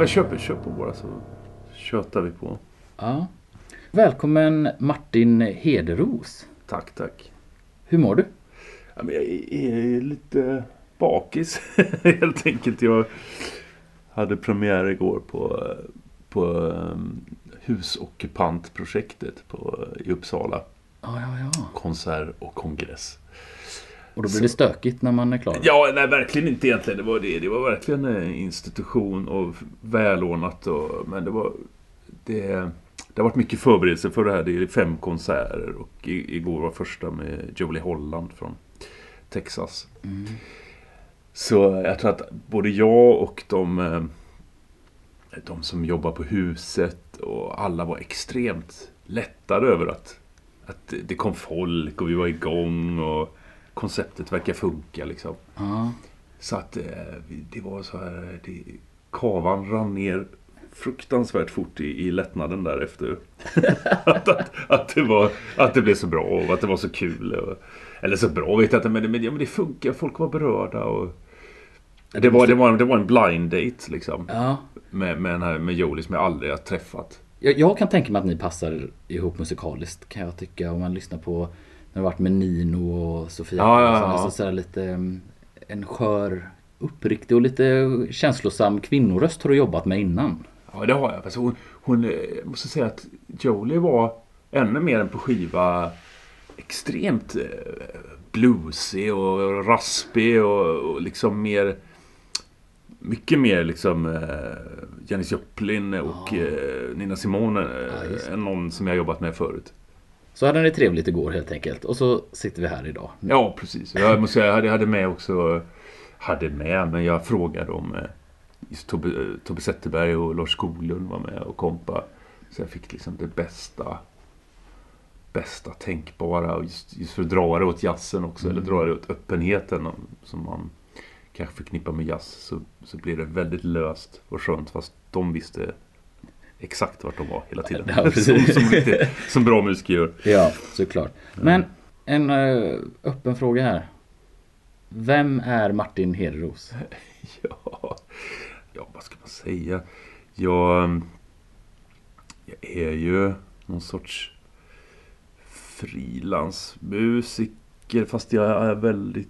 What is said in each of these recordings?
men kör, kör på bara så tjötar vi på. Ja. Välkommen Martin Hederos. Tack, tack. Hur mår du? Ja, men jag är lite bakis helt enkelt. Jag hade premiär igår på, på um, husockupantprojektet på, i Uppsala. Ja, ja, ja. Konsert och kongress. Och då blir det stökigt när man är klar? Ja, nej verkligen inte egentligen. Det var, det, det var verkligen en institution och välordnat. Och, men det var... Det, det har varit mycket förberedelse för det här. Det är fem konserter och i, igår var första med Jolie Holland från Texas. Mm. Så jag tror att både jag och de, eh, de som jobbar på huset och alla var extremt lättade över att, att det kom folk och vi var igång och konceptet verkar funka liksom. Ja. Så att eh, det var så här, det, kavan rann ner fruktansvärt fort i, i lättnaden där efter. att, att, att, det var, att det blev så bra och att det var så kul. Och, eller så bra vet jag inte, men, men, ja, men det funkar. Folk var berörda. Och, det, var, det, var, det var en blind date liksom. ja. Med, med, den här, med Jolie som jag aldrig har träffat. Jag, jag kan tänka mig att ni passar ihop musikaliskt kan jag tycka. Om man lyssnar på när det har varit med Nino och Sofia. Ja, ja, ja. Alltså sådär lite mm, en skör, uppriktig och lite känslosam kvinnoröst har du jobbat med innan. Ja, det har jag. Alltså, hon, hon, eh, måste säga att Jolie var ännu mer än på skiva extremt eh, bluesig och raspig och, och liksom mer... Mycket mer liksom eh, Janis Joplin och eh, Nina Simone eh, det. än någon som jag jobbat med förut. Så hade ni trevligt igår helt enkelt. Och så sitter vi här idag. Ja, precis. Jag måste säga, jag hade, hade med också... Hade med, men jag frågade om... Eh, just Tobbe, eh, Tobbe Zetterberg och Lars Skoglund var med och kompa. Så jag fick liksom det bästa... Bästa tänkbara. Och just, just för att dra det åt jazzen också. Eller dra det åt öppenheten som man kanske förknippar med jazz. Så, så blir det väldigt löst och skönt. Fast de visste exakt vart de var hela tiden. Ja, som, som, riktigt- som bra musiker gör. Ja, såklart. Men en eh, öppen fråga här. Vem är Martin Hederos? Ja, ja, vad ska man säga? Jag, jag är ju någon sorts frilansmusiker fast jag är väldigt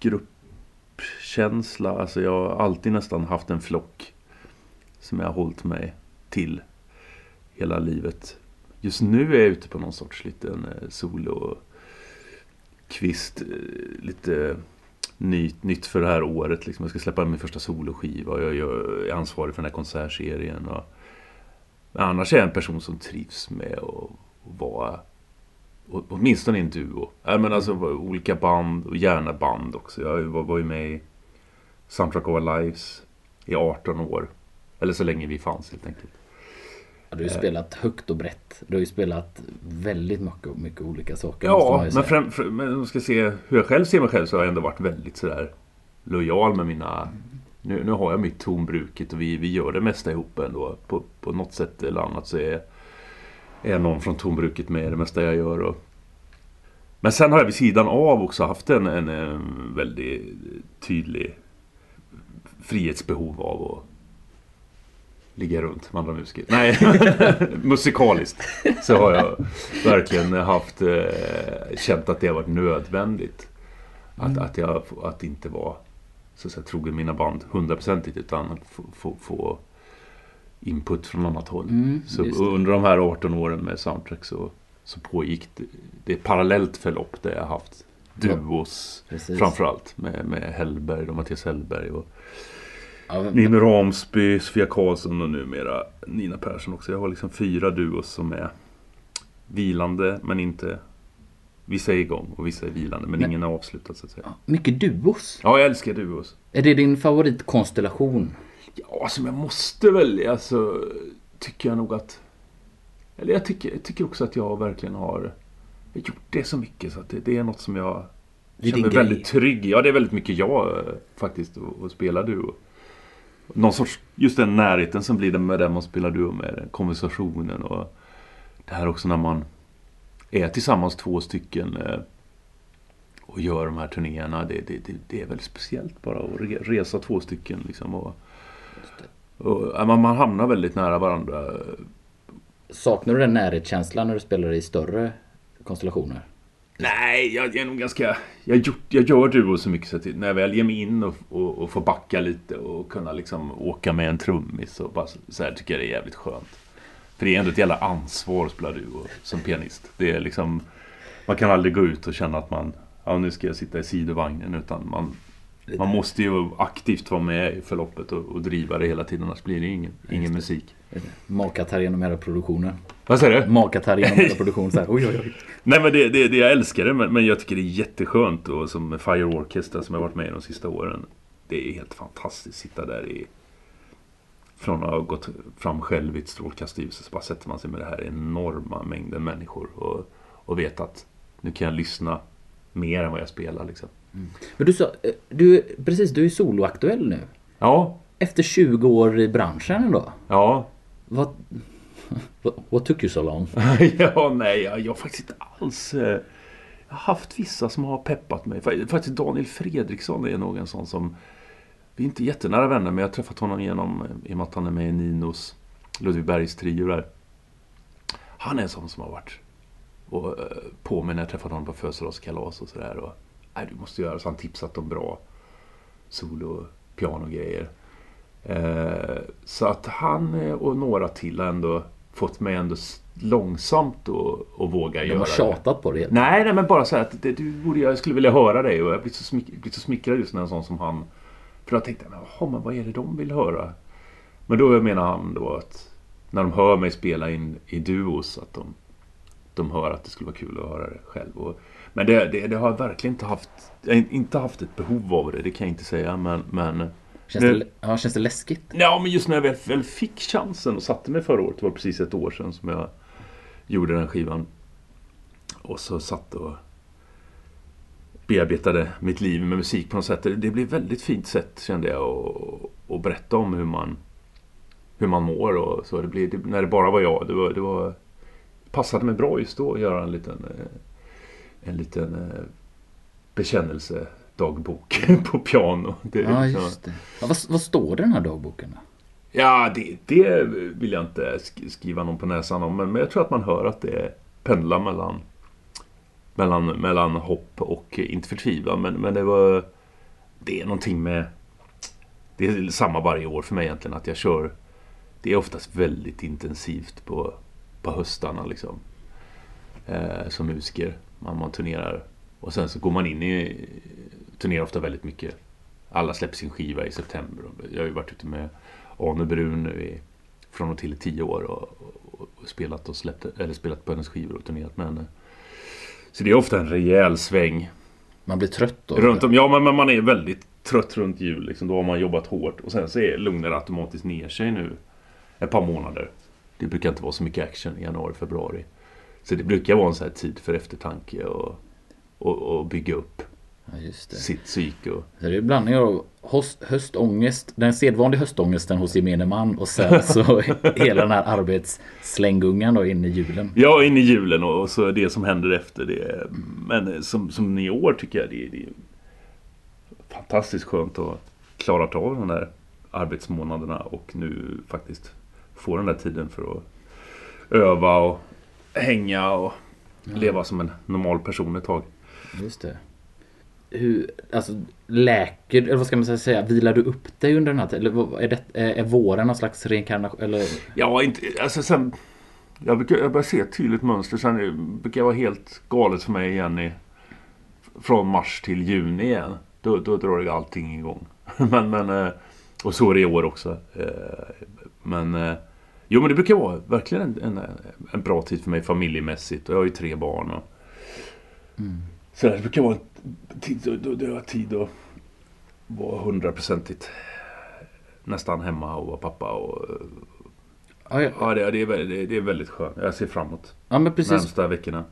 gruppkänsla. Alltså jag har alltid nästan haft en flock som jag har hållit mig till hela livet. Just nu är jag ute på någon sorts liten eh, solo kvist, eh, lite nytt, nytt för det här året. Liksom. Jag ska släppa min första soloskiva och jag, jag är ansvarig för den här konsertserien. Och, men annars är jag en person som trivs med att vara åtminstone i en duo. Ja, men alltså olika band och gärna band också. Jag var, var ju med i Soundtrack of Our Lives i 18 år. Eller så länge vi fanns helt enkelt. Ja, Du har ju spelat högt och brett. Du har ju spelat väldigt mycket, mycket olika saker. Ja, men, säga. fram, fram, men om jag ska se hur jag själv ser mig själv så har jag ändå varit väldigt sådär lojal med mina... Nu, nu har jag mitt tonbruket och vi, vi gör det mesta ihop ändå. På, på något sätt eller annat så är, är någon från tonbruket med det mesta jag gör. Och, men sen har jag vid sidan av också haft en, en, en väldigt tydlig frihetsbehov av att ligga runt med andra musiker. Nej, musikaliskt så har jag verkligen haft eh, känt att det har varit nödvändigt. Att, att jag att inte vara så att säga, trogen mina band hundraprocentigt utan att få, få, input från annat håll. Mm, så under de här 18 åren med soundtrack så, så pågick det, det är ett parallellt förlopp där jag haft duos Precis. framförallt med, med Hellberg och Mattias Hellberg och Ja, men- Nino Ramsby, Sofia Karlsson och numera Nina Persson också. Jag har liksom fyra duos som är vilande men inte... Vissa är igång och vissa är vilande men, Men- ingen är avslutad så att säga. mycket duos. Ja, jag älskar duos. Är det din favoritkonstellation? Ja, som jag måste välja så tycker jag nog att... Eller jag tycker, jag tycker också att jag verkligen har gjort det så mycket så att det, det är något som jag Det känner mig väldigt trygg. Ja, det är väldigt mycket jag eh, faktiskt att spela duo. Någon sorts, just den närheten som blir det med den man spelar duo med. Konversationen och det här också när man är tillsammans två stycken eh, och gör de här turnéerna. Det, det, det, det är väldigt speciellt bara att re, resa två stycken liksom och Och, man, man hamnar väldigt nära varandra. Saknar du den närhetskänslan när du spelar i större konstellationer? Nej, jag är nog ganska... Jag, gjort, jag gör duo så mycket så att när jag väl ger mig in och, och, och får backa lite och kunna liksom åka med en trummis och bara så här tycker jag det är jävligt skönt. För det är ändå ett jävla ansvar att spela duo som pianist. Det är liksom... Man kan aldrig gå ut och känna att man... Ja, nu ska jag sitta i sidovagnen. Utan man, man måste ju aktivt vara med i förloppet och, och driva det hela tiden. Annars blir det ingen, ingen musik. Makat här genom hela produktionen. Vad säger du? Makat här genom hela produktionen. Så här, oj, oj, oj. Nej men det, det, det jag älskar det men, men jag tycker det är jätteskönt och som Fire Orchestra som jag varit med i de sista åren. Det är helt fantastiskt att sitta där i från att ha gått fram själv i ett strålkastarljus så bara sätter man sig med det här enorma mängden människor och, och vet att nu kan jag lyssna mer än vad jag spelar liksom. Men du sa, eh, du, precis, du är soloaktuell nu. Ja, Efter 20 år i branschen ändå. ja. Vad... What, took you so long? ja, nej, jag, jag har faktiskt inte alls... Eh, jag har haft vissa som har peppat mig. Faktiskt Daniel Fredriksson är nog en sån som... Vi är inte jättenära vänner, men jag har träffat honom genom... Eh, I och med att han är med i Ninos Ludvig Bergs trio där. Han är en sån som har varit och, eh, på mig när jag träffat honom på födelsedagskalas och sådär. Och, nej, du måste göra så. Han tipsat om bra solo pianogrejer. Eh, så att han eh, och några till har ändå fått mig ändå långsamt att, att våga De göra har det. tjatat på det. Nej, nej, men bara så här att det, du borde, jag skulle vilja höra dig och jag har blivit så, smick, blivit så smickrad just när en sån som han. För jag tänkte, men, jaha, men vad är det de vill höra? Men då menar han då att när de hör mig spela in i duos att de, de hör att det skulle vara kul att höra det själv. Och, men det, det, det har jag verkligen inte haft. Har inte haft ett behov av det, det kan jag inte säga. Men, men Känns, Nu- det, ja, känns det läskigt? Ja, men just när jag väl, väl fick chansen och satte mig förra året. Det var precis ett år sedan som jag gjorde den skivan. Och så satt och bearbetade mitt liv med musik på något sätt. Det blev ett väldigt fint sätt kände jag att, att berätta om hur man, hur man mår och så. Det blev, det, när det bara var jag. Det, var, det var, passade mig bra just då att göra en liten, eh, en liten eh, bekännelsedagbok på piano. Det, Ja, liksom- just det. Ja, vad, vad står det i den här dagboken? Då? Ja, det, det vill jag inte sk- skriva någon på näsan om. Men, men jag tror att man hör att det pendlar mellan, mellan, mellan hopp och inte förtvivlan. Men, men det var... Det är någonting med... Det är samma varje år för mig egentligen. Att jag kör... Det är oftast väldigt intensivt på, på höstarna liksom. Eh, som musiker. Man, man turnerar. Och sen så går man in i... Turnerar ofta väldigt mycket. Alla släpper sin skiva i september. Jag har ju varit ute med Arne Brun nu i, från och till i tio år och, och, och spelat, och släppt, eller spelat på hennes skivor och turnerat med henne. Så det är ofta en rejäl sväng Man blir trött då? runt om. Ja, men, man är väldigt trött runt jul. Liksom. Då har man jobbat hårt och sen så är lugnar det automatiskt ner sig nu ett par månader. Det brukar inte vara så mycket action i januari, februari. Så det brukar vara en sån här tid för eftertanke och, och, och bygga upp Ja, sitt psyke. Det är en blandning av höst, höstångest, den sedvanliga höstångesten hos gemene man och sen så hela den här arbetsslängungan då in i julen. Ja, in i julen och, så det som händer efter det. Men som, som i år tycker jag det, är- det är fantastiskt skönt att klarat av de där arbetsmånaderna och nu faktiskt få den där tiden för att öva och hänga och leva som en normal person ett tag. Just det. Hur, alltså läker, eller vad ska man säga, vilar du upp dig under den här tiden? Eller är, det, är våren någon slags reinkarnation? Eller? Ja, inte, alltså sen... Jag, brukar, jag börjar se ett tydligt mönster. Sen brukar jag vara helt galet för mig igen i... Från mars till juni igen. Då, då drar det allting igång. men, men, eh, och så är det i år också. Eh, Men... eh, Jo men det brukar vara verkligen en, en, en bra tid för mig familjemässigt. Och jag har ju tre barn. Och, Så det brukar vara en tid då, jag har tid att vara hundraprocentigt nästan hemma och vara pappa. Och, Ja, ja, Ja, det, det, är, väldigt- det är väldigt skönt. Jag ser fram emot ja men precis. närmsta veckorna.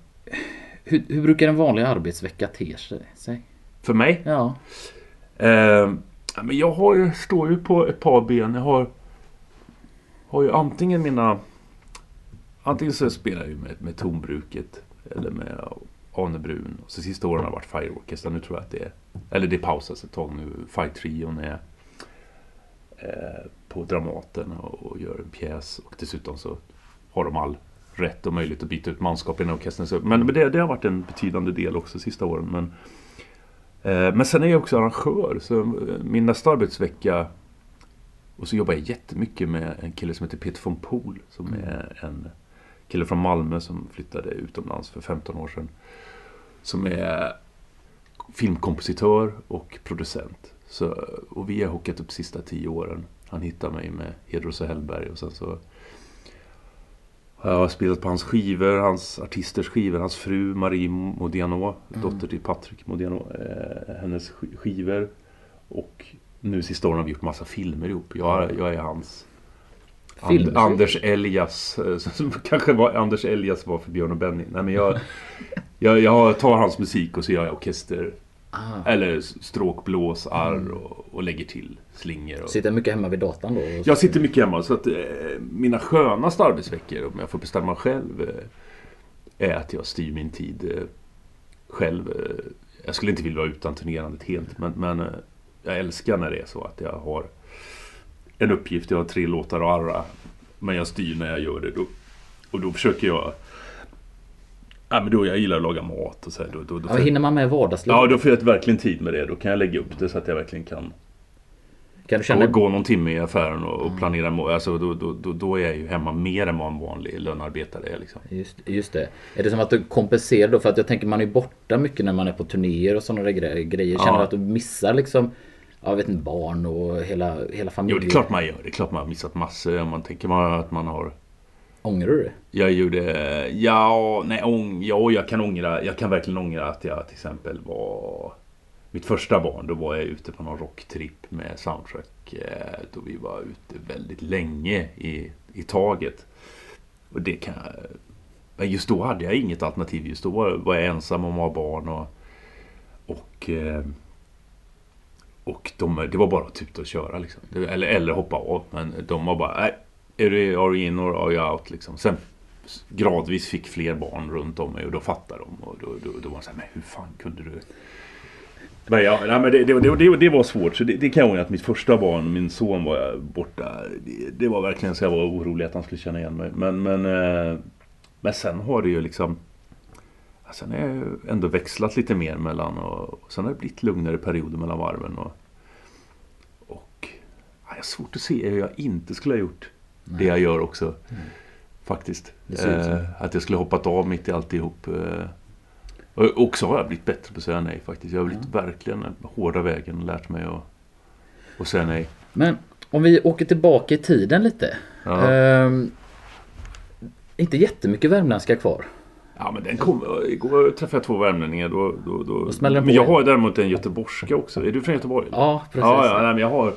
Hur, hur brukar en vanlig arbetsvecka te sig? För mig? Ja. Eh, men jag har står ju på ett par ben. Jag har, har ju antingen mina... Antingen så spelar jag ju med, med tonbruket eller med Arne Brun. Och så sista åren har det varit Fire Orchestra. Nu tror jag att det är... Eller det pausas ett tag nu. Fire Trion är... eh, på Dramaten och, och gör en pjäs. Och dessutom så har de all rätt och möjlighet att byta ut manskap i den orkestern. Men det, det har varit en betydande del också sista åren. Men, eh, men sen är jag också arrangör. Så min nästa arbetsvecka och så jobbar jag jättemycket med en kille som heter Peter von Poel. Som Mm. är en kille från Malmö som flyttade utomlands för 15 år sedan. Som är filmkompositör och producent. Så, och vi har hookat upp sista tio åren. Han hittade mig med Hedros och Hellberg och sen så har jag spelat på hans skivor, hans artisters skivor, hans fru Marie Modiano, Mm. dotter till Patrick Modiano, eh, hennes sk- skivor. Och nu sista åren har vi gjort massa filmer ihop. Jag, jag är hans And? Anders Elias, eh, som kanske var Anders Elias var för Björn och Benny. Nej, men jag, jag, jag tar hans musik och så gör jag orkester Ah. eller stråkblås, arr och, och lägger till slingor. Och... Sitter mycket hemma vid datorn då? Jag sitter mycket hemma så att eh, mina skönaste arbetsveckor om jag får bestämma själv eh, är att jag styr min tid eh, själv. Eh, jag skulle inte vilja vara utan turnerandet helt men, men eh, jag älskar när det är så att jag har en uppgift. Jag har tre låtar att arra men jag styr när jag gör det. Då, och då försöker jag Ja, men då jag gillar att laga mat och så här, då, då, då Ja, jag- hinner man med vardagslivet? Ja, då får jag verkligen tid med det. Då kan jag lägga upp det så att jag verkligen kan kan du känna... gå, gå någon timme i affären och, och planera. må- Alltså, då, då, då, då är jag ju hemma mer än vad en vanlig lönearbetare är. Liksom. Just, just det. Är det som att du kompenserar då? För att jag tänker man är borta mycket när man är på turnéer och sådana gre- grejer. Känner Ja. du att du missar liksom jag vet inte, barn och hela, hela Jo, familjen? det är klart man gör. Det är klart man har missat massor. Om man tänker man att man har... Ångrar du det? Jag gjorde... Ja, nej, ång, ja, jag kan ångra. Jag kan verkligen ångra att jag till exempel var... Mitt första barn, då var jag ute på någon rocktripp med soundtrack. Eh, då vi var ute väldigt länge i, i taget. Och det kan jag... Men just då hade jag inget alternativ. Just då var jag ensam och har barn och... Och... Eh, och de, det var bara typ att tuta och köra liksom. Eller, eller hoppa av. Men de var bara, nej. Är du, are you in or are you out liksom. Sen gradvis fick fler barn runt om mig och då fattade de. Och då, då, då var det så här, men hur fan kunde du? Men ja, nej, men det, det, det, det, var svårt. Så det, det kan jag ångra att mitt första barn, min son var borta. Det, det var verkligen så jag var orolig att han skulle känna igen mig. Men, men, eh, men sen har det ju liksom Sen har jag ju ändå växlat lite mer mellan och, och sen har det blivit lugnare perioder mellan varven. Och, och ja, jag har svårt att se hur jag inte skulle ha gjort det jag gör också. Faktiskt. Ut så. Eh, att jag skulle hoppat av mitt i alltihop. Eh, och också har jag blivit bättre på att säga nej faktiskt. Jag har blivit verkligen den hårda vägen lärt mig att, att säga nej. Men om vi åker tillbaka i tiden lite. Ja. Ehm, inte jättemycket värmländska kvar. Ja men den kom, igår träffade jag två värmlänningar. Då, då, då, Då men jag har däremot en göteborgska också. Är du från Göteborg? Ja, precis. Ja, ja nej, men jag har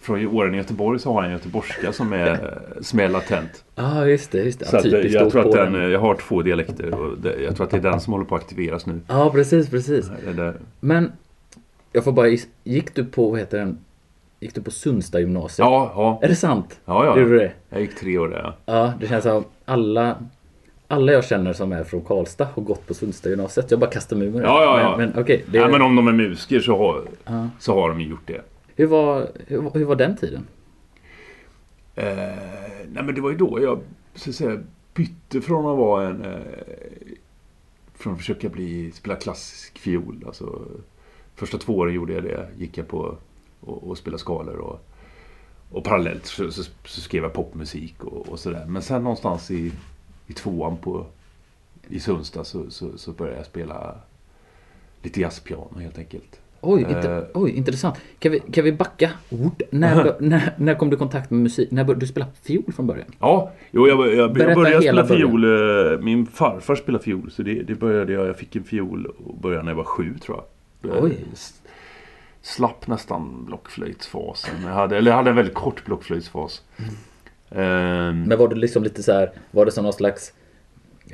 från åren i Göteborg så har jag en göteborgska som är som är latent. Ja, just det. Just det. Så Ja, att, jag tror att den, jag har två dialekter och det, jag tror att det är den som håller på att aktiveras nu. Ja, precis, precis. Där. Men jag får bara Gick du på, vad heter den? Gick du på Sundsta gymnasiet? Ja, ja, Är det sant? ja, ja. Gjorde du det? Jag gick tre år där. ja. Ja, det känns som alla alla jag känner som är från Karlstad har gått på Sundsta gymnasiet. Jag bara kastar mig med det. Ja, ja, ja. Men, men okej. det- Nej, men om de är musiker så har, Ja. så har de gjort det hur, var, hur, hur var den tiden? Eh, nej men det var ju då jag så att säga, bytte från att vara en... Eh, från att försöka bli, spela klassisk fiol. Alltså, första två åren gjorde jag det. Gick jag på och, och spelade skalor. Och, och parallellt så, så, så skrev jag popmusik och, och sådär. Men sen någonstans i, i tvåan på, i Sundsta så, så, så började jag spela lite jazzpiano helt enkelt. Oj, inte, Eh. oj intressant. Kan vi, kan vi backa? Ord? När, när, när kom du i kontakt med musik? När började du spela fiol från början? Ja, jo, jag, jag, jag började spela fiol. eh, Min farfar spelade fiol. Så det, det började jag. Jag fick en fiol och började när jag var sju tror jag. Jag Oj. Slapp nästan blockflöjtsfasen. Jag hade, eller jag hade en väldigt kort blockflöjtsfas. Ehm, Men var det liksom lite så här, var det som någon slags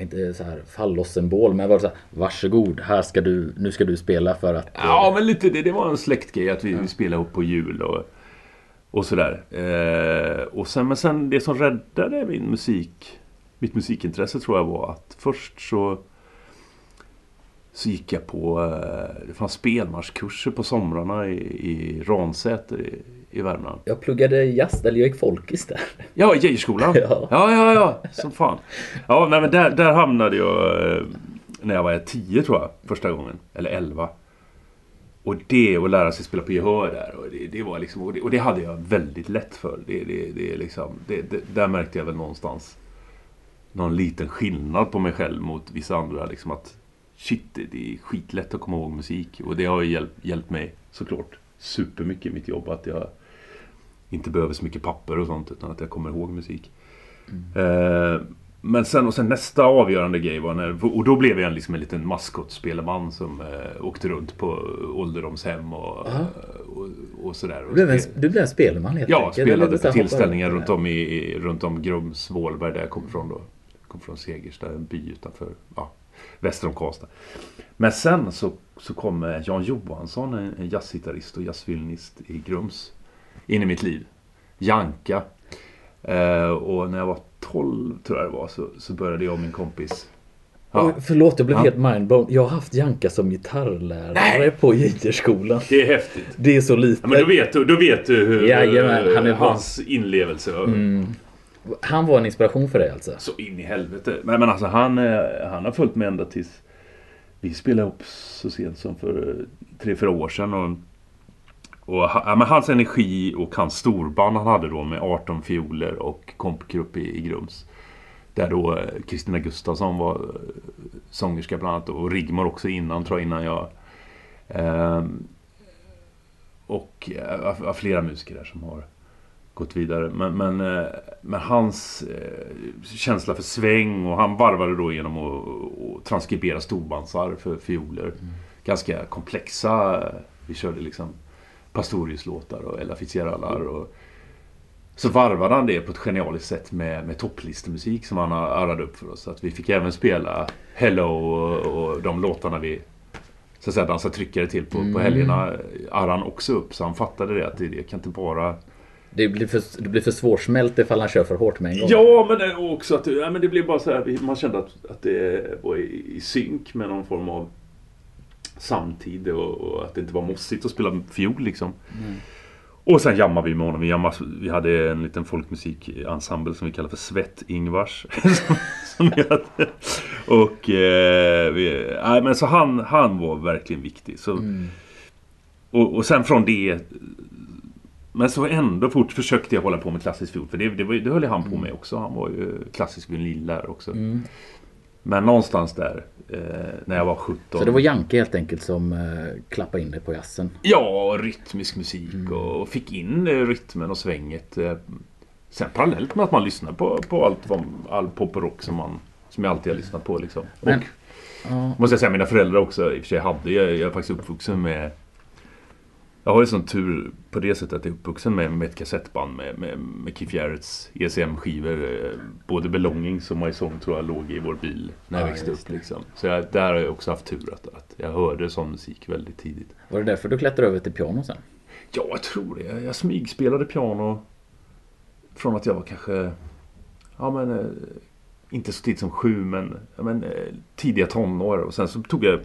inte så här fallossymbol men var så här, varsågod, här ska du, nu ska du spela för att... Ja, men lite det. Det var en släktgrej att vi, vi spelade ihop på jul och, och sådär. Eh, och sen, men sen det som räddade min musik, mitt musikintresse tror jag var att först så så gick jag på, eh, det fanns spelmarskurser på somrarna i, i Ransäter i, i Värmland. Jag pluggade jazz, eller jag gick folkis där. Ja, Geijerskolan. Ja. ja, ja, ja, som fan. Ja, nej, men där, där hamnade jag eh, när jag var 10 tror jag, första gången. Eller 11. Och det, att lära sig spela på gehör där. Och det, det var liksom, och det, och det hade jag väldigt lätt för. Det, det, det, liksom, det, det, där märkte jag väl någonstans någon liten skillnad på mig själv mot vissa andra. Liksom att shit, det, det är skitlätt att komma ihåg musik. Och det har ju hjälpt, hjälpt mig såklart supermycket i mitt jobb. Att jag inte behöver så mycket papper och sånt utan att jag kommer ihåg musik. Eh, men sen, och sen nästa avgörande grej var när, och då blev jag liksom en liten maskotspelman som eh, åkte runt på ålderdomshem och, Aha. och, och sådär. Du blev en, du blev en spelman helt Ja, enkelt. Spelade på tillställningar runt om, i, runt om Grums, Vålberg där jag kom ifrån då. Jag kom från Segersta, en by utanför, ja, väster om Karlstad. Men sen så, så kom eh, Jan Johansson, en, en jazzgitarrist och jazzviolinist i Grums, in i mitt liv. Janka. Eh, och när jag var 12 tror jag det var så, så började jag och min kompis Ja, Förlåt, jag blev Ja. helt mindblown. Jag har haft Janka som gitarrlärare på Geijerskolan. det är häftigt. Det är så lite. Ja, men då vet du, då vet du hur Jajamän, han är hans inlevelse Mm. Han var en inspiration för dig alltså? Så in i helvete. Nej men alltså han, eh, han har följt med ända tills vi spelade upp så sent som för eh, tre, fyra år sedan. Och, och ja, men hans energi och hans storband han hade då med 18 fioler och kompgrupp i, i Grums. Där då eh, Kristina Gustafsson var eh, sångerska bland annat och Rigmor också innan tror jag innan jag. Ehm, och eh, ja, flera musiker där som har gått vidare. Men, men, eh, men hans eh, känsla för sväng och han varvade då genom att, transkribera storbandsar för fioler. Ganska komplexa. Vi körde liksom Pastorius-låtar och Ella Fitzgeraldar. Och, så varvade han det på ett genialiskt sätt med, med topplistemusik som han arrade upp för oss. Så att vi fick även spela Hello och, och de låtarna vi så att säga dansade tryckare till på, på helgerna. Arrade han också upp så han fattade det att det, det kan inte bara Det blir, för, det blir för svårsmält ifall han kör för hårt med en gång. Ja, men det, också att ja, men det blev bara så här. Man kände att, att det var i, i synk med någon form av samtid och, och att det inte var mossigt att spela fiol liksom. Och sen jammade vi med honom. Vi, jammade, vi hade en liten folkmusikensemble som vi kallar för Svett-Ingvars. Och eh, vi, nej, men så han, han var verkligen viktig. Så, Mm. och, och sen från det men så ändå fort försökte jag hålla på med klassisk fiol. För det, det, var, det höll han på med också. Han var ju klassisk violillärare också. Mm. Men någonstans där eh, när jag var 17. Så det var Janke helt enkelt som eh, klappade in dig på jazzen? Ja, rytmisk musik Mm. och fick in eh, rytmen och svänget. Eh, sen parallellt med att man lyssnar på, på allt vad, all pop och rock som, man, som jag alltid har lyssnat på. Liksom. Men- och Ja. måste jag säga, mina föräldrar också i och för sig hade. Jag, jag är faktiskt uppvuxen med jag har ju sån tur på det sättet att jag är uppvuxen med, med ett kassettband med, med, med Keith Jarretts ECM-skivor. eh, Både Belongings och My Song tror jag låg i vår bil när jag Ja, växte upp. Liksom. Så jag, där har jag också haft tur att, att jag hörde sån musik väldigt tidigt. Var det därför du klättrade över till piano sen? Ja, jag tror det. Jag, jag smygspelade piano från att jag var kanske... Ja, men... Eh, inte så tidigt som sju, men, men eh, tidiga tonår. Och sen så tog jag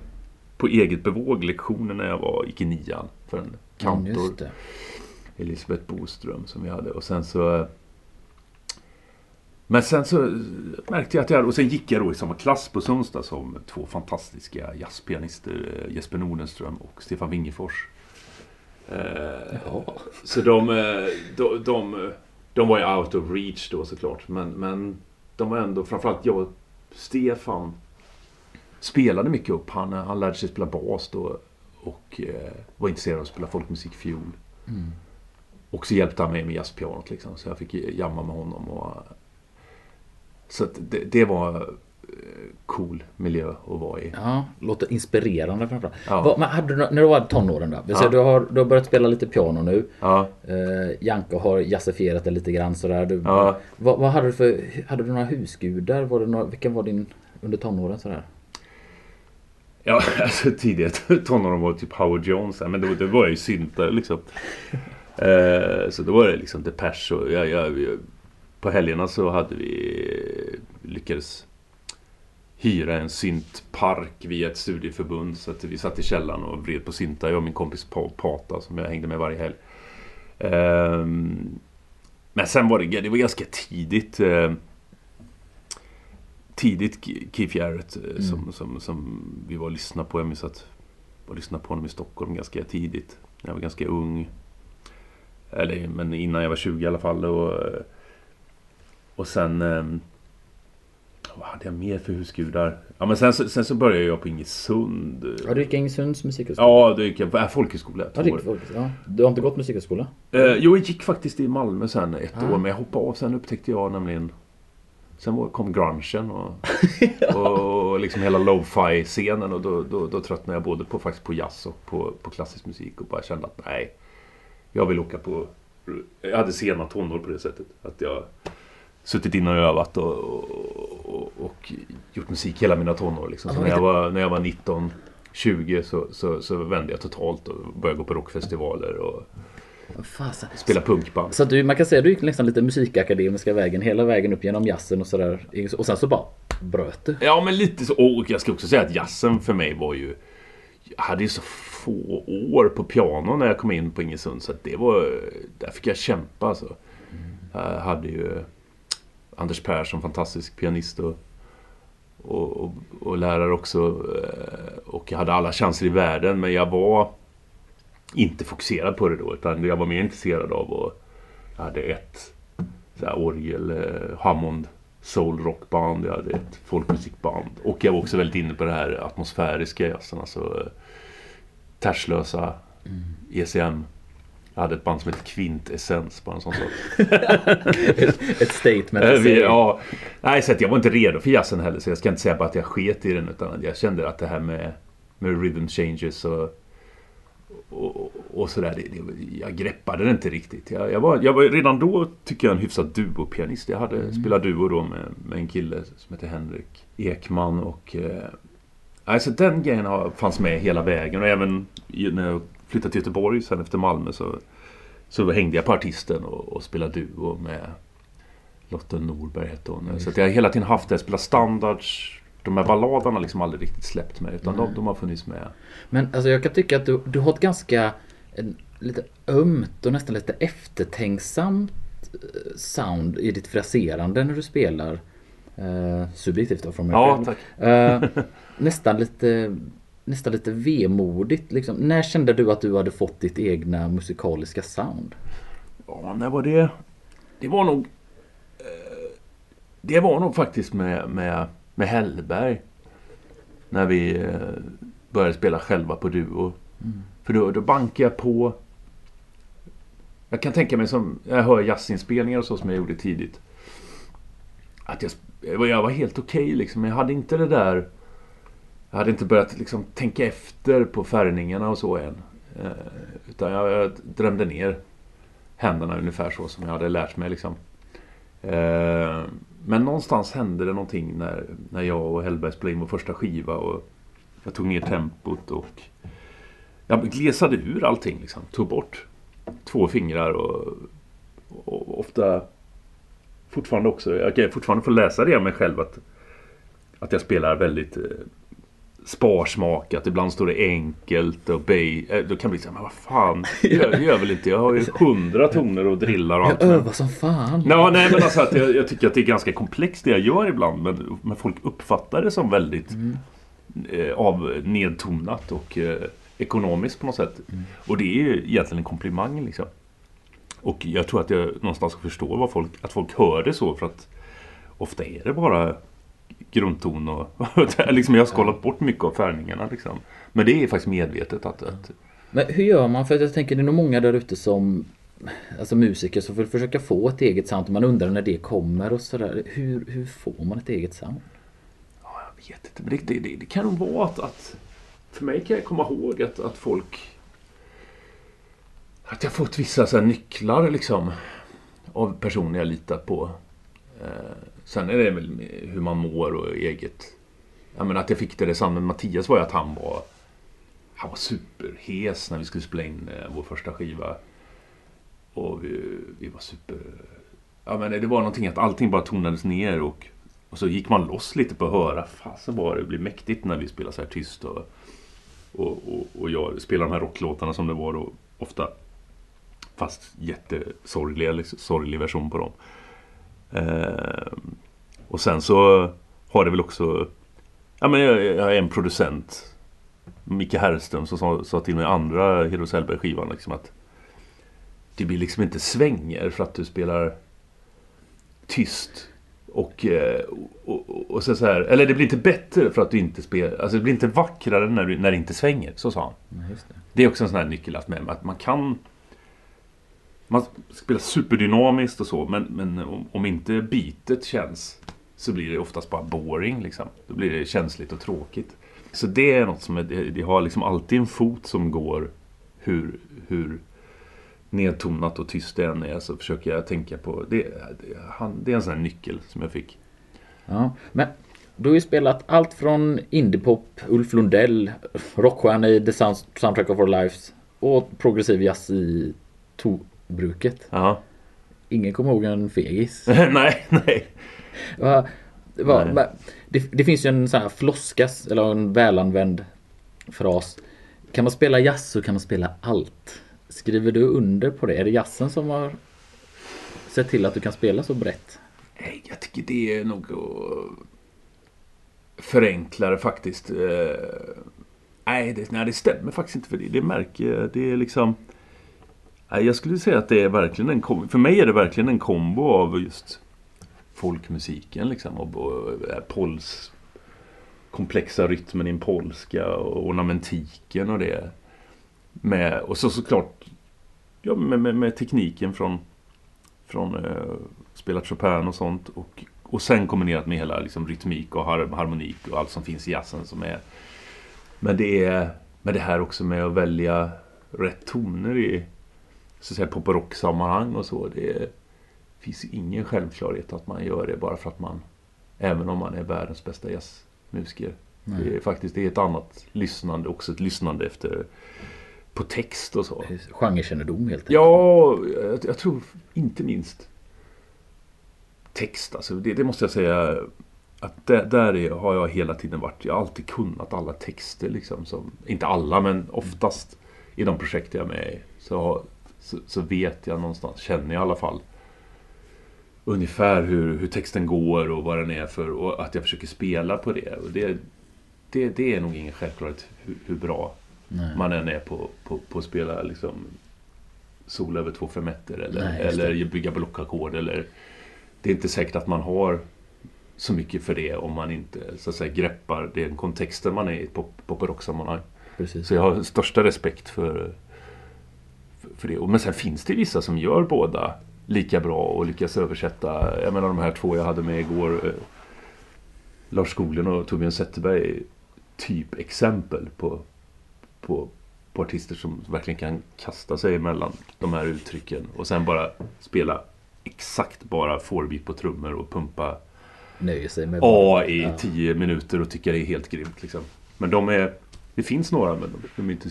på eget bevåg lektioner när jag var, gick i nian. För en kantor. Det. Elisabeth Boström som vi hade. Och sen så... Men sen så märkte jag att jag... Och sen gick jag då i samma klass på Sundsta som två fantastiska jazzpianister. eh, Jesper Nordenström och Stefan Wingefors. Eh, Jaha. så de, eh, de, de, de var ju out of reach då såklart. Men, men de var ändå, framförallt jag och Stefan spelade mycket upp. Han, han lärde sig spela bas då och eh, var intresserad av att spela folkmusikfiol. Mm. Och så hjälpte han mig med jazzpianot liksom. Så jag fick jamma med honom. Och, så att det, det var eh, cool miljö att vara i. Ja, låter inspirerande framförallt. Ja. Vad, men hade du, när du var tonåren då? Ja. du, har, du har börjat spela lite piano nu. Ja, Eh, Janka har jazzifierat det lite grann sådär. Du, Ja. vad, vad hade du för, hade du några husgudar? Var det några, vilken var din under tonåren sådär? Ja alltså tidigt tonåren var typ Howard Jones. Men det, det var ju syntare liksom. Eh, så då var det liksom Depeche och jag, jag, jag, på helgerna så hade vi lyckades hyra en syntpark via ett studieförbund. Så att vi satt i källaren och vred på syntar. Jag och min kompis Pata som jag hängde med varje helg. Eh, men sen var det, det var ganska tidigt. Eh, tidigt Keith Jarrett eh, Mm. som, som, som vi var och lyssnade på. Jag minns att jag lyssnade på honom i Stockholm ganska tidigt. Jag var ganska ung. Eller men innan jag var 20 i alla fall. Och, eh, och sen... ehm, vad hade jag mer för husgudar? Ja men sen, sen så började jag på Ingesund. Ja, du gick Ängelsunds musikhögskola? Ja, då gick jag på äh, folkhögskola. Ja, gick faktiskt. Ja. Du har inte gått musikhögskola? Eh, jo, jag gick faktiskt i Malmö sen ett Ah. år, men jag hoppade av. Sen upptäckte jag nämligen... Sen kom grungen och, och, och liksom hela lo-fi-scenen och då, då, då tröttnade jag både på, faktiskt på jazz och på, på klassisk musik och bara kände att nej, jag vill åka på... Jag hade sena tonår på det sättet. Att jag suttit inne och övat och, och, och, och gjort musik hela mina tonår. Liksom. Så Ja, när, jag var, när jag var 19, 20 så, så, så vände jag totalt och började gå på rockfestivaler och fasen. spela punkband. Så du, man kan säga att du gick nästan lite musikakademiska vägen hela vägen upp genom jazzen och sådär. Och sen så bara bröt du. Ja, men lite så. Och jag ska också säga att jazzen för mig var ju... Jag hade ju så få år på piano när jag kom in på Ingesund. Så att det var... Där fick jag kämpa alltså. Jag hade ju Anders Persson, fantastisk pianist och, och, och, och lärare också. Och jag hade alla chanser i världen. Men jag var inte fokuserad på det då. Utan jag var mer intresserad av att... Jag hade ett så här, orgel, eh, Hammond soul rockband, jag hade ett folkmusikband. Och jag var också väldigt inne på det här atmosfäriska jazzen, alltså eh, Terslösa, ECM. Jag hade ett band som hette Kvintessens, bara en sån sak. Ett statement. Eh, vi- ja, nej, så att jag var inte redo för jazzen heller, så jag ska inte säga bara att jag sket i den, utan jag kände att det här med, med rhythm changes och och, och sådär, jag greppade det inte riktigt. Jag, jag, var, jag var redan då, tycker jag, en hyfsad duopianist. Jag hade spelat duo då med, med en kille som heter Henrik Ekman och... Eh, alltså den grejen har, fanns med hela vägen och även när jag flyttade till Göteborg sen efter Malmö så, så hängde jag på artisten och, och spelade duo med Lotta Norberg hette hon. Så att jag har hela tiden haft det, spelat standards. De här balladerna har liksom aldrig riktigt släppt mig utan de, de har funnits med. Men alltså jag kan tycka att du, du har ett ganska en, lite ömt och nästan lite eftertänksamt eh, sound i ditt fraserande när du spelar. Eh, subjektivt då från mig Ja, själv. Eh, nästan lite Nästan lite vemodigt liksom. När kände du att du hade fått ditt egna musikaliska sound? Ja, när var det? Det var nog... Eh, det var nog faktiskt med, med, med Hellberg. När vi eh, började spela själva på duo. För då, då bankade jag på... Jag kan tänka mig som... Jag hör jazzinspelningar och så som jag gjorde tidigt. Att jag, jag var- helt okej liksom. Jag hade inte det där... Jag hade inte börjat liksom tänka efter på färgningarna och så än. Eh, utan jag, jag drömde ner händerna ungefär så som jag hade lärt mig. Liksom. Eh, men någonstans hände det någonting när, när jag och Hellberg spelade in vår första skiva. Och jag tog ner tempot och jag glesade ur allting. Liksom. Tog bort två fingrar och, och ofta fortfarande också. Jag kan fortfarande få läsa det av mig själv att, att jag spelar väldigt eh, sparsmakat. Ibland står det enkelt och bay. Eh, Då kan bli så här, men vad fan. Det gör, det gör väl inte. Jag har ju hundra toner och drillar och allt. Jag men- övar som fan. Ja, nej men alltså att jag, jag tycker att det är ganska komplext det jag gör ibland. Men, men folk uppfattar det som väldigt eh, av nedtonat och eh, ekonomiskt på något sätt. Och det är ju egentligen en komplimang liksom. Och jag tror att jag någonstans förstår vad folk, att folk hör det så för att ofta är det bara grundton och liksom jag har skalat bort mycket av färgningarna liksom. Men det är faktiskt medvetet att, att Men hur gör man? För att jag tänker det är nog många där ute som Alltså musiker som vill försöka få ett eget sound och man undrar när det kommer och sådär. Hur, hur får man ett eget sound? Ja, jag vet inte. Men det, det, det, det kan nog vara att, att... För mig kan jag komma ihåg att, att folk... Att jag fått vissa så nycklar liksom. Av personer jag litar på. Eh, sen är det väl hur man mår och eget... Jag menar att jag fick det detsamma med Mattias var ju att han var... Han var superhes när vi skulle spela in eh, vår första skiva. Och vi, vi var super... Ja men det var någonting att allting bara tonades ner och och så gick man loss lite på att höra. Fasen vad det blir mäktigt när vi spelar så här tyst. Och, och, och, och jag spelar de här rocklåtarna som det var då ofta. Fast jättesorgliga, liksom, sorglig version på dem. Eh, och sen så har det väl också... Ja men jag, jag är en producent. Micke Herrström som sa, sa till mig andra Hero Sellberg-skivan liksom att det blir liksom inte svänger för att du spelar tyst. Och, eh, och, och, och så, så här, eller det blir inte bättre för att du inte spelar, alltså det blir inte vackrare när, du, när det inte svänger. Så sa han. Ja, det. Det är också en sån här nyckel att, med, att man kan man spelar superdynamiskt och så men, men om, om inte bitet känns så blir det oftast bara boring liksom. Då blir det känsligt och tråkigt. Så det är något som är, det, det har liksom alltid en fot som går hur, hur nedtonat och tyst det än är så försöker jag tänka på det. Det, han, det är en sån här nyckel som jag fick. Ja, men du har ju spelat allt från indiepop, Ulf Lundell, rockstjärna i The Soundtrack of Our Lives och progressiv jazz i Torbruket. Ja. Ingen kommer ihåg en fegis. nej, nej. Va, va, Nej. va, det, det finns ju en sån här floskas, eller en välanvänd fras. Kan man spela jazz så kan man spela allt. Skriver du under på det? Är det jazzen som har sett till att du kan spela så brett? Nej, jag tycker det är nog att förenkla det faktiskt. Eh, Nej det, nej, det stämmer faktiskt inte för det. Det märker jag. Det är liksom... Jag skulle säga att det är verkligen en kombo. För mig är det verkligen en kombo av just folkmusiken liksom. Och, och eh, och pols... Komplexa rytmen i en polska och ornamentiken och det. Med, och så såklart ja, med, med, med tekniken från, från eh, spelat Chopin och sånt. Och, och sen kombinerat med hela liksom, rytmik och har, harmonik och allt som finns i jazzen som är... Men det är med det här också med att välja rätt toner i så att säga pop och rocksammanhang och så. Det finns ingen självklarhet att man gör det bara för att man även om man är världens bästa jazzmusiker. Nej. Det är faktiskt det är ett annat lyssnande, också ett lyssnande efter på text och så. Genrekännedom helt enkelt. Ja, jag, jag tror inte minst text. Alltså, det, det måste jag säga. Att där, där är, har jag hela tiden varit. Jag har alltid kunnat alla texter. Liksom, som, inte alla, men oftast i de projekt jag är med i. Så, så, så vet jag någonstans, känner jag i alla fall. Ungefär hur, hur texten går och vad den är för. Och att jag försöker spela på det. Och det, det, det är nog ingen självklarhet hur, hur bra Nej. man än är på, på, på att spela liksom sol över två femetter eller, Nej, eller bygga blockackord eller det är inte säkert att man har så mycket för det om man inte så att säga greppar den kontexten man är i pop och rocksammanhang. Så jag har största respekt för, för- det. Men sen finns det vissa som gör båda lika bra och lyckas översätta. Jag menar de här två jag hade med igår. eh, Lars Skoglund och Torbjörn Zetterberg är typexempel på, på, på artister som verkligen kan kasta sig emellan de här uttrycken och sen bara spela exakt bara fourbeat på trummor och pumpa Nöjer sig med A i Ja. tio minuter och tycker det är helt grymt. Liksom. Men de är... Det finns några men de, de är inte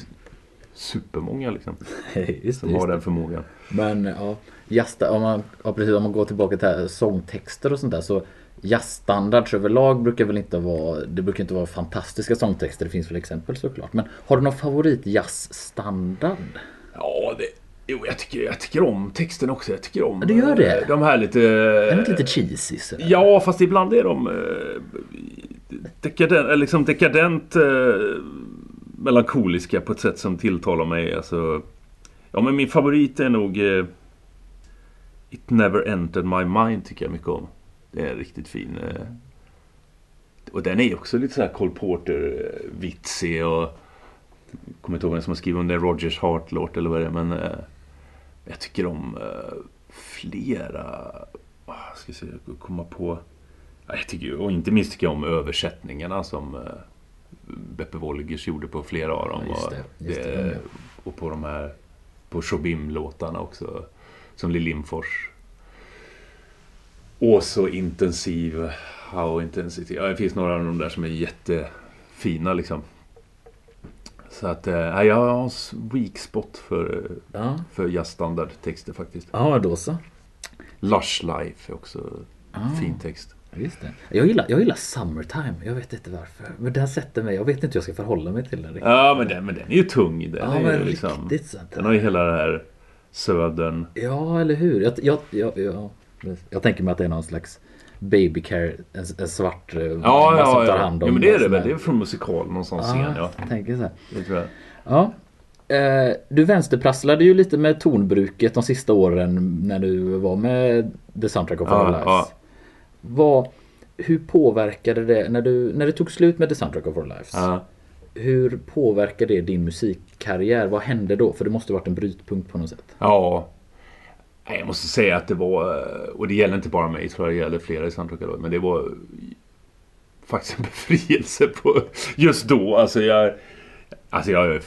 supermånga liksom, just som har just det. den förmågan. Men ja, jazz, om man, ja, precis, om man går tillbaka till här, sångtexter och sånt där så jazzstandards överlag brukar väl inte vara, det brukar inte vara fantastiska sångtexter. Det finns väl exempel såklart. Men har du någon favorit jazzstandard? Ja, det, jo, jag, tycker, jag tycker om texten också. Jag tycker om Ja, du gör det? eh, de här lite... Är inte lite cheesy? Så? Ja, fast ibland är de eh, dekadent, liksom dekadent eh, melankoliska på ett sätt som tilltalar mig. Alltså, ja, men min favorit är nog eh, It Never Entered My Mind tycker jag mycket om. Det är en riktigt fin. Eh, och den är också lite så här Cole Porter-vitsig eh, och jag kommer inte ihåg vem som har skrivit om det, Rogers Heart-låt eller vad det är. Men eh, jag tycker om eh, flera oh, ska se, komma på... Jag tycker, och inte minst tycker jag om översättningarna som eh, Beppe Wolgers gjorde på flera av dem. Ja, just och, det, det. och på de här på Shobim-låtarna också. Som Lill Lindfors. Och så intensiv. How intensity. Ja, det finns några av de där som är jättefina liksom. Så att, ja, jag har en weak spot för, Ja, för jazzstandardtexter faktiskt. ja då så. Lush Life är också Ah. fin text. Ja, Just det. Jag gillar, jag gillar Summertime. Jag vet inte varför. Men den sätter mig. Jag vet inte hur jag ska förhålla mig till den riktigt. Ja, men den, men den är ju tung. Den, Ja, är men ju liksom, riktigt sånt den har ju hela det här Södern. Ja, eller hur? Jag, jag, jag, jag, jag tänker mig att det är någon slags baby care, en, en svart eh, Ja, ja, som tar ja. hand om ja men det är det väl. Det är från musikal, någon sån scen ja. tänker så här. Det tror jag. Ja. Eh, du vänsterprasslade ju lite med tonbruket de sista åren när du var med The Soundtrack of Ja, Our Lives. ja. Vad, hur påverkade det när du, när det tog slut med The Soundtrack of Our Lives? Ja. Hur påverkade det din musikkarriär? Vad hände då? För det måste varit en brytpunkt på något sätt. Ja. Jag måste säga att det var, eh, och det gäller inte bara mig, tror jag det gäller flera i Soundtrack men det var faktiskt en befrielse på just då. Alltså jag, alltså jag, jag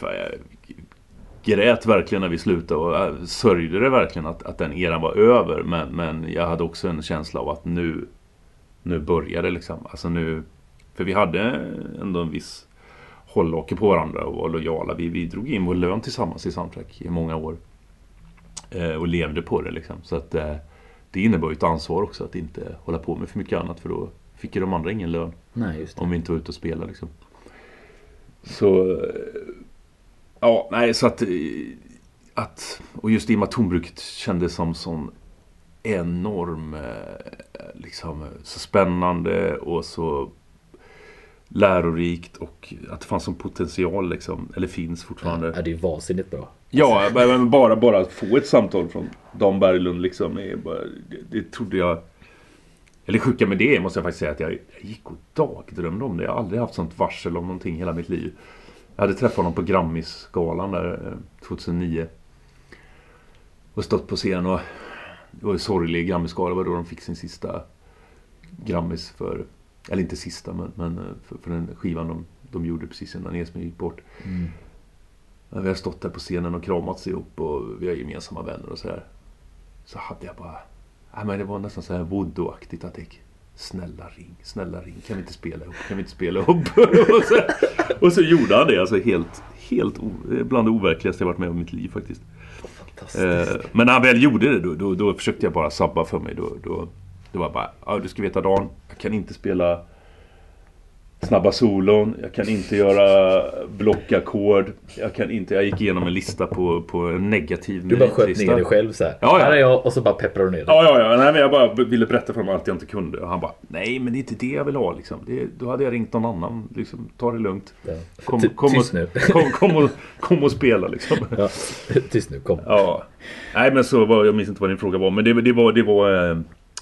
grät verkligen när vi slutade och jag sörjde det verkligen att, att den eran var över. Men, men jag hade också en känsla av att nu, nu börjar det liksom. Alltså nu, för vi hade ändå en viss hållhake på varandra och var lojala. Vi, vi drog in vår lön tillsammans i Soundtrack i många år. Eh, och levde på det liksom. Så att eh, det innebar ju ett ansvar också att inte hålla på med för mycket annat för då fick ju de andra ingen lön. Nej. Om vi inte var ute och spelade liksom. Så... eh, Ja, nej så att... eh, att och just i och med att tonbruket kändes som sån enorm... eh, Liksom så spännande och så lärorikt och att det fanns som potential liksom. Eller finns fortfarande. Ja, det är ju vansinnigt bra. Ja, men bara, bara att få ett samtal från Dan Berglund liksom. Är bara, det, det trodde jag... Eller sjuka med det måste jag faktiskt säga att jag, jag gick och dagdrömde om det. Jag har aldrig haft sånt varsel om någonting hela mitt liv. Jag hade träffat honom på Grammisgalan där eh, 2009. Och stått på scen och... Det var ju sorglig Grammisgala. Var då de fick sin sista Grammis för... Eller inte sista men, men eh, för, för den skivan de, de gjorde precis innan Esbjörn gick bort. Mm. Ja, Vi har stått där på scenen och kramats ihop och vi har gemensamma vänner och sådär. Så hade jag bara... Nej, men det var nästan så här voodoo-aktigt att jag Snälla ring, snälla ring. Kan vi inte spela ihop? Kan vi inte spela ihop? och, så, och så gjorde han det. Alltså helt, helt bland det overkligaste jag varit med om i mitt liv faktiskt. Fantastiskt. Eh, men när han väl gjorde det då, då, då försökte jag bara sabba för mig. Då, då, då var jag bara, ja, du ska veta Dan, jag kan inte spela snabba solon, jag kan inte göra blockackord. Jag kan inte, jag gick igenom en lista på, på en negativ du bara sköt ner dig själv så här. Ja, ja. Här är jag och så bara pepprar du ner dig. Ja, ja, ja. Nej, men jag bara ville berätta för honom allt jag inte kunde. Och han bara, nej men det är inte det jag vill ha liksom. Det, då hade jag ringt någon annan. Liksom, ta det lugnt. Ja. Kom, kom, Tyst nu. kom, kom, och, kom och spela liksom. Ja. Tyst nu, kom. Ja. Nej men så var, jag minns inte vad din fråga var. Men det, det var, det var, eh,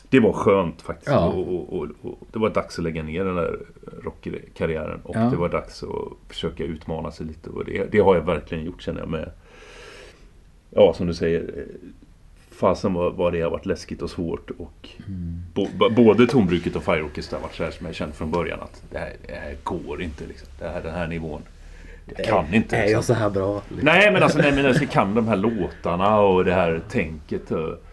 det var skönt faktiskt. Ja. Och, och, och, det var dags att lägga ner den där rockkarriären. Och Ja. det var dags att försöka utmana sig lite. Och det, det har jag verkligen gjort känner jag med. Ja som du säger. eh, Fasen vad, vad det har varit läskigt och svårt. Och Mm. bo, både tonbruket och Fire Orchestra har varit så här som jag kände från början. Att det här, det här går inte liksom. Det här, den här nivån. Jag kan inte. Är liksom. jag så här bra? Liksom. Nej men alltså, nej, men alltså jag kan de här låtarna och det här tänket. och-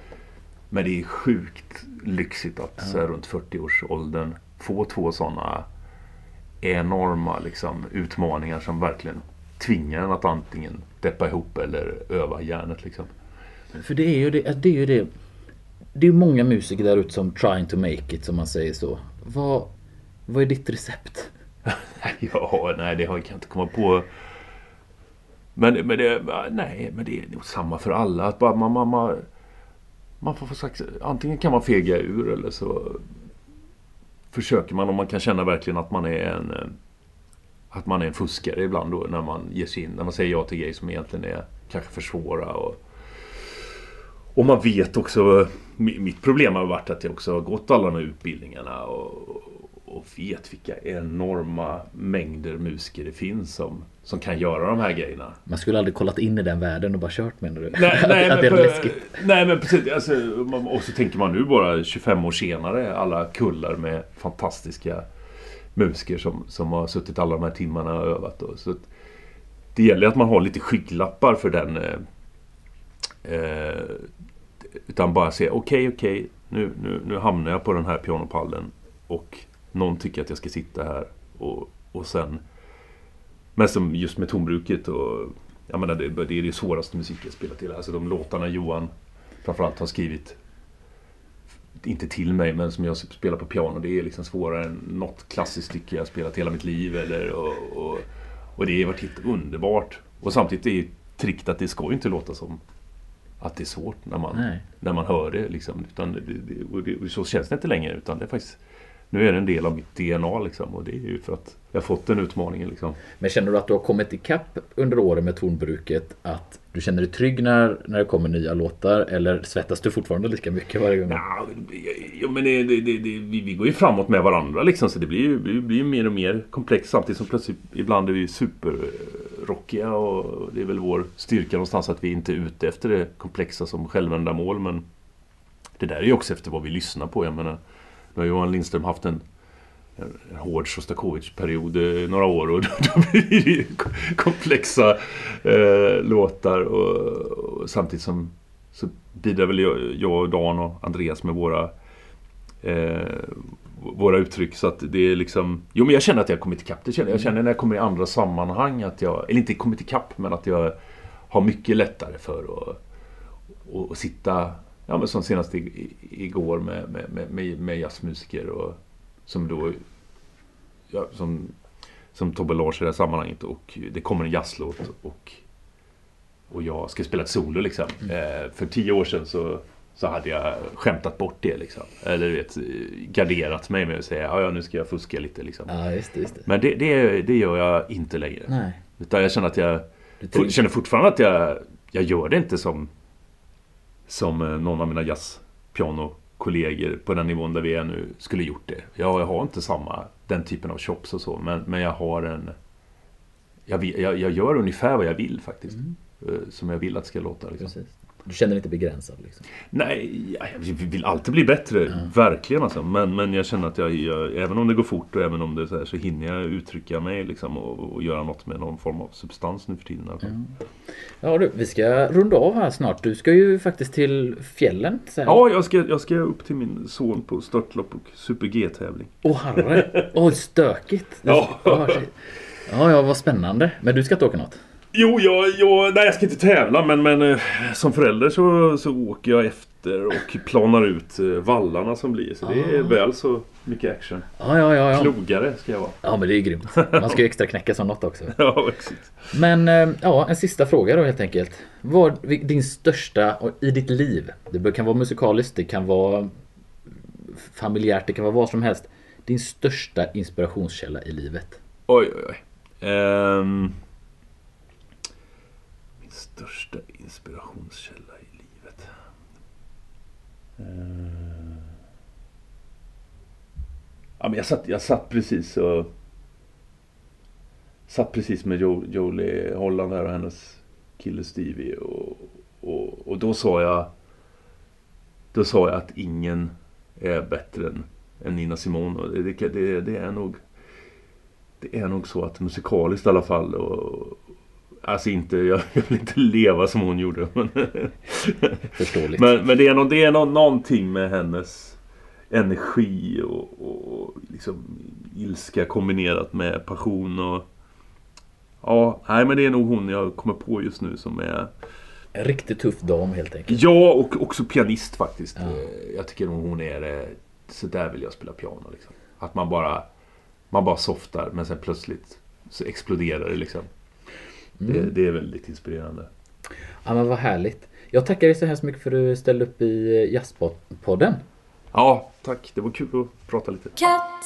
Men det är sjukt lyxigt att så här, runt 40-årsåldern få två sådana enorma liksom, utmaningar som verkligen tvingar en att antingen deppa ihop eller öva hjärnet liksom. För det är ju det, det är ju det. Det är många musiker där ute som trying to make it som man säger så. Vad, vad är ditt recept? Ja, nej det har jag kan inte komma på. Men, men det, nej, men det är nog samma för alla. Att bara man, man, man, man får få antingen kan man fega ur eller så försöker man om man kan känna verkligen att man är en eh, att man är en fuskare ibland då när man ger sig in, när man säger ja till grejer som egentligen är kanske för svåra. Och, och man vet också, eh, mitt problem har varit att jag också har gått alla de här utbildningarna och, och vet vilka enorma mängder musiker det finns som, som kan göra de här grejerna. Man skulle aldrig kollat in i den världen och bara kört menar du? Nej, att, nej, att men, läskigt? nej men precis. Alltså, och så tänker man nu bara 25 år senare alla kullar med fantastiska musiker som, som har suttit alla de här timmarna och övat. Och, så det gäller att man har lite skygglappar för den. Eh, eh, utan bara säga okej, okej, nu, nu, nu hamnar jag på den här pianopallen och någon tycker att jag ska sitta här och, och sen men som just med tonbruket och jag menar, det, det är det svåraste musik jag spelat till. Alltså de låtarna Johan framförallt har skrivit inte till mig, men som jag spelar på piano. Det är liksom svårare än något klassiskt stycke jag spelat hela mitt liv. Eller, och, och, och det har varit helt underbart. Och samtidigt är ju tricket att det ska ju inte låta som att det är svårt när man, Nej. när man hör det. Liksom. Utan det, det, och det, och så känns det inte längre. Utan det är faktiskt, nu är det en del av mitt DNA liksom, och det är ju för att jag har fått den utmaningen. Liksom. Men känner du att du har kommit ikapp under åren med tonbruket? Att du känner dig trygg när, när det kommer nya låtar? Eller svettas du fortfarande lika mycket varje gång? Ja, ja, men det, det, det, vi, vi går ju framåt med varandra liksom, så det blir ju det blir ju mer och mer komplext samtidigt som plötsligt ibland är vi superrockiga och det är väl vår styrka någonstans att vi inte är ute efter det komplexa som självändamål men det där är ju också efter vad vi lyssnar på. Jag menar, nu har Johan Lindström haft en en hård Sjostakovitj-period eh, några år och då, blir det ju komplexa eh, låtar och, och samtidigt som så bidrar väl jag, jag och Dan och Andreas med våra eh, våra uttryck så att det är liksom Jo men jag känner att jag har kommit ikapp. Det känner, jag känner när jag kommer i andra sammanhang att jag Eller inte kommit ikapp men att jag har mycket lättare för att och, och sitta Ja men som senast igår med, med, med, med jazzmusiker och som då ja, som, som Tobbe Lars i det här sammanhanget och det kommer en jazzlåt och och jag ska spela ett solo liksom. Mm. Eh, för tio år sedan så, så hade jag skämtat bort det liksom. Eller du vet, garderat mig med att säga ja, ja nu ska jag fuska lite liksom. Ja, just det, just det. Men det, det, det gör jag inte längre. Nej. Utan jag känner att jag, jag känner fortfarande att jag, jag gör det inte som, som eh, någon av mina jazzpianokollegor på den nivån där vi är nu skulle gjort det. Jag, jag har inte samma, den typen av chops och så. Men, men jag har en... Jag, jag, jag gör ungefär vad jag vill faktiskt. Mm. Eh, som jag vill att det ska låta. Liksom. Precis. Du känner dig inte begränsad? Liksom. Nej, jag vill alltid bli bättre. Mm. Verkligen alltså. Men, men jag känner att jag, jag, även om det går fort och även om det är så här, så hinner jag uttrycka mig liksom, och, och göra något med någon form av substans nu för tiden. Alltså. Mm. Ja du, vi ska runda av här snart. Du ska ju faktiskt till fjällen. Sen. Ja, jag ska, jag ska upp till min son på störtlopp och Super G-tävling. Åh oh, herre! Åh, oh, stökigt! Ja. ja, ja, vad spännande. Men du ska inte åka något? Jo, jag, jag, nej, jag ska inte tävla men, men eh, som förälder så, så åker jag efter och planar ut eh, vallarna som blir. Så det är ah. väl så mycket action. Ja, ja, ja, ja. Klogare ska jag vara. Ja, men det är grymt. Man ska ju extra knäcka som något också. ja, exakt. Men eh, ja, en sista fråga då helt enkelt. Vad din största i ditt liv? Det kan vara musikaliskt, det kan vara familjärt, det kan vara vad som helst. Din största inspirationskälla i livet? Oj, oj, oj. Um största inspirationskälla i livet? Uh... Ja, men jag, satt, jag satt precis och satt precis med jo, Jolie Holland här och hennes kille Stevie och, och, och då sa jag då sa jag att ingen är bättre än, än Nina Simone och det, det, det, är nog det är nog så att musikaliskt i alla fall och, Alltså inte, jag vill inte leva som hon gjorde. Men, Förståeligt. men, men det är, no, det är no, någonting med hennes energi och, och liksom ilska kombinerat med passion och Ja, nej men det är nog hon jag kommer på just nu som är En riktigt tuff dam helt enkelt. Ja, och också pianist faktiskt. Ja. Jag tycker nog hon är. Så där vill jag spela piano liksom. Att man bara Man bara softar men sen plötsligt så exploderar det liksom. Mm. Det, det, är väldigt inspirerande. Ja men vad härligt. Jag tackar dig så hemskt mycket för att du ställde upp i Jazzpodden. Ja, tack. Det var kul att prata lite. Katt,